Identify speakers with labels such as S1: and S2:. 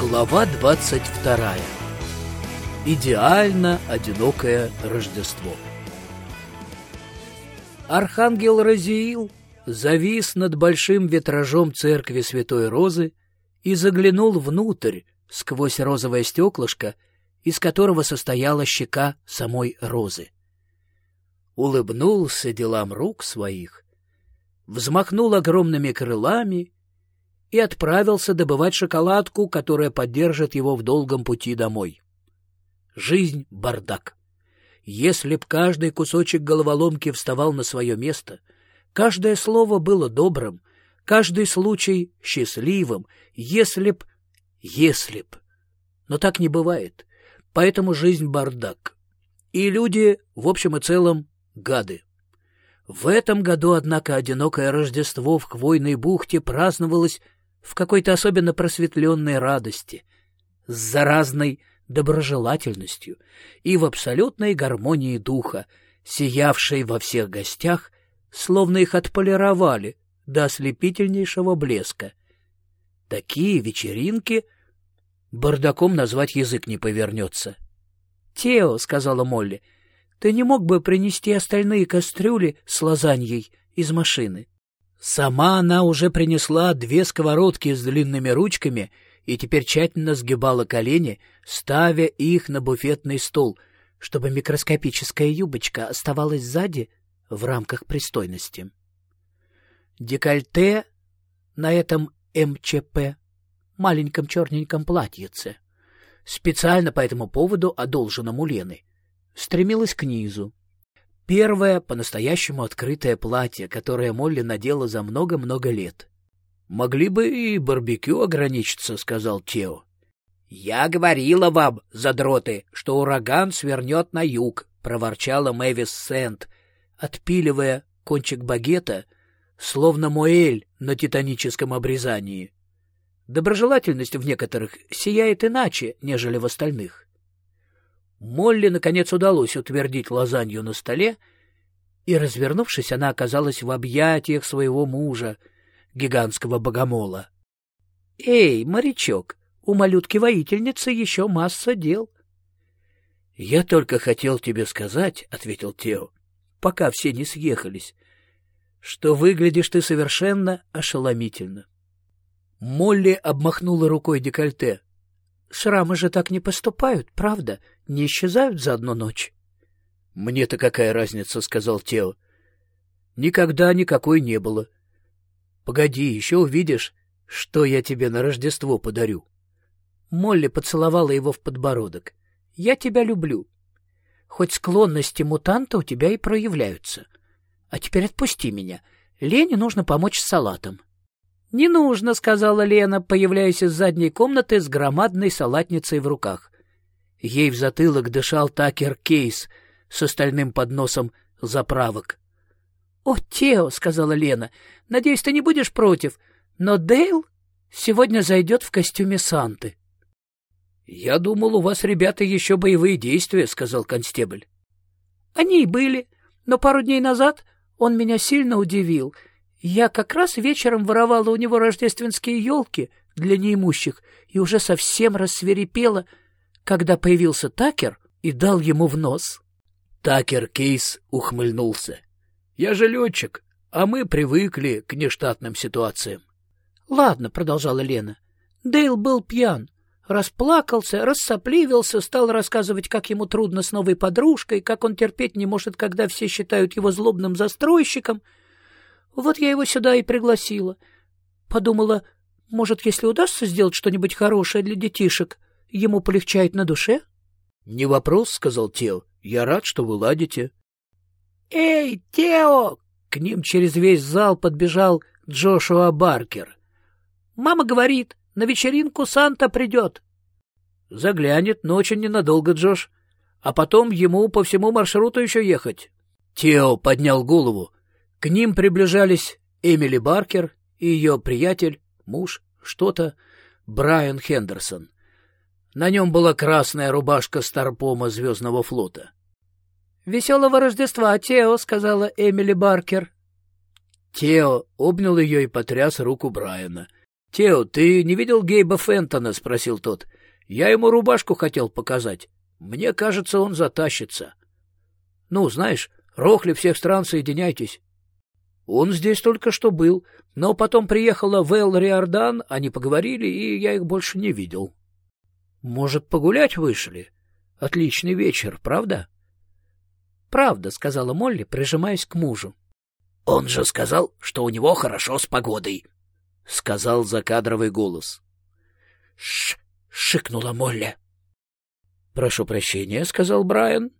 S1: Глава 22. Идеально одинокое Рождество. Архангел Разиил завис над большим витражом церкви Святой Розы и заглянул внутрь сквозь розовое стеклышко, из которого состояла щека самой Розы. Улыбнулся делам рук своих, взмахнул огромными крылами и отправился добывать шоколадку, которая поддержит его в долгом пути домой. Жизнь — бардак. Если б каждый кусочек головоломки вставал на свое место, каждое слово было добрым, каждый случай счастливым, если б... если б... Но так не бывает, поэтому жизнь — бардак. И люди, в общем и целом, гады. В этом году, однако, одинокое Рождество в Хвойной бухте праздновалось в какой-то особенно просветленной радости, с заразной доброжелательностью и в абсолютной гармонии духа, сиявшей во всех гостях, словно их отполировали до ослепительнейшего блеска. Такие вечеринки бардаком назвать язык не повернется. — Тео, — сказала Молли, — ты не мог бы принести остальные кастрюли с лазаньей из машины? — Сама она уже принесла две сковородки с длинными ручками и теперь тщательно сгибала колени, ставя их на буфетный стол, чтобы микроскопическая юбочка оставалась сзади в рамках пристойности. Декольте на этом МЧП, маленьком черненьком платьице, специально по этому поводу одолженному Лены, стремилась к низу, Первое по-настоящему открытое платье, которое Молли надела за много-много лет. «Могли бы и барбекю ограничиться», — сказал Тео. «Я говорила вам, задроты, что ураган свернет на юг», — проворчала Мэвис Сент, отпиливая кончик багета, словно Моэль на титаническом обрезании. Доброжелательность в некоторых сияет иначе, нежели в остальных. Молли, наконец, удалось утвердить лазанью на столе, и, развернувшись, она оказалась в объятиях своего мужа, гигантского богомола. — Эй, морячок, у малютки-воительницы еще масса дел. — Я только хотел тебе сказать, — ответил Тео, — пока все не съехались, что выглядишь ты совершенно ошеломительно. Молли обмахнула рукой декольте. Шрамы же так не поступают, правда? Не исчезают за одну ночь. — Мне-то какая разница, — сказал Тео. — Никогда никакой не было. Погоди, еще увидишь, что я тебе на Рождество подарю. Молли поцеловала его в подбородок. — Я тебя люблю. Хоть склонности мутанта у тебя и проявляются. А теперь отпусти меня. Лене нужно помочь с салатом. «Не нужно», — сказала Лена, появляясь из задней комнаты с громадной салатницей в руках. Ей в затылок дышал Такер Кейс с остальным подносом заправок. «О, Тео», — сказала Лена, — «надеюсь, ты не будешь против, но Дейл сегодня зайдет в костюме Санты». «Я думал, у вас, ребята, еще боевые действия», — сказал констебль. «Они и были, но пару дней назад он меня сильно удивил — я как раз вечером воровала у него рождественские елки для неимущих и уже совсем рассверепела, когда появился Такер и дал ему в нос. Такер Кейс ухмыльнулся. — Я же летчик, а мы привыкли к нештатным ситуациям. — Ладно, — продолжала Лена. Дейл был пьян, расплакался, рассопливился, стал рассказывать, как ему трудно с новой подружкой, как он терпеть не может, когда все считают его злобным застройщиком — вот я его сюда и пригласила. Подумала, может, если удастся сделать что-нибудь хорошее для детишек, ему полегчает на душе? — Не вопрос, — сказал Тео. — Я рад, что вы ладите. — Эй, Тео! К ним через весь зал подбежал Джошуа Баркер. — Мама говорит, на вечеринку Санта придет. — Заглянет, но очень ненадолго, Джош. А потом ему по всему маршруту еще ехать. Тео поднял голову. К ним приближались Эмили Баркер и ее приятель, муж, что-то, Брайан Хендерсон. На нем была красная рубашка Старпома Звездного флота. «Веселого Рождества, Тео», — сказала Эмили Баркер. Тео обнял ее и потряс руку Брайана. «Тео, ты не видел Гейба Фентона?» — спросил тот. «Я ему рубашку хотел показать. Мне кажется, он затащится». «Ну, знаешь, рохли всех стран, соединяйтесь». «Он здесь только что был, но потом приехала Вэл Риордан, они поговорили, и я их больше не видел». «Может, погулять вышли? Отличный вечер, правда?» «Правда», — сказала Молли, прижимаясь к мужу.
S2: «Он же сказал, что у него хорошо с погодой», — сказал закадровый голос.
S1: «Ш!» — шикнула Молли.
S2: «Прошу прощения», — сказал Брайан.